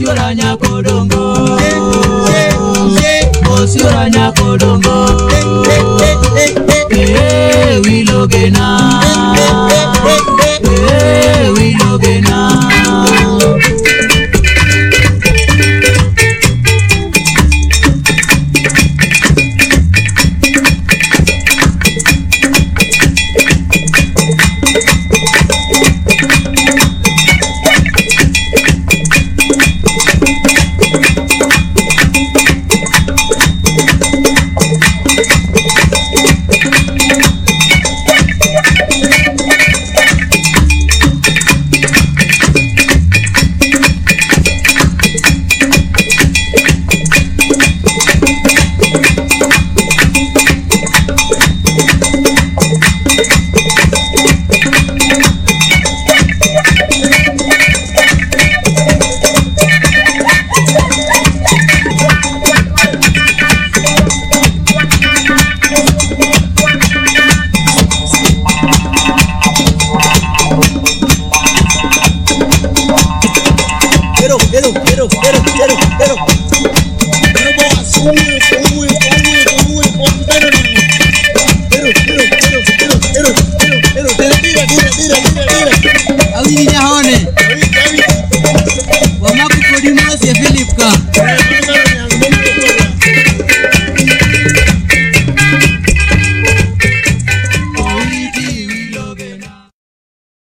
sí ọ̀rọ̀ ànyà kòdòǹgò. kò sí ọ̀rọ̀ Quiero, pero, pero, pero, pero. quiero. Quiero boa, sube, sube, sube, sube, sube, quiero, quiero, quiero, quiero, quiero, quiero, quiero, tira, tira, tira, tira, tira. awinja hone David, David, wamaku kodi mose philip ka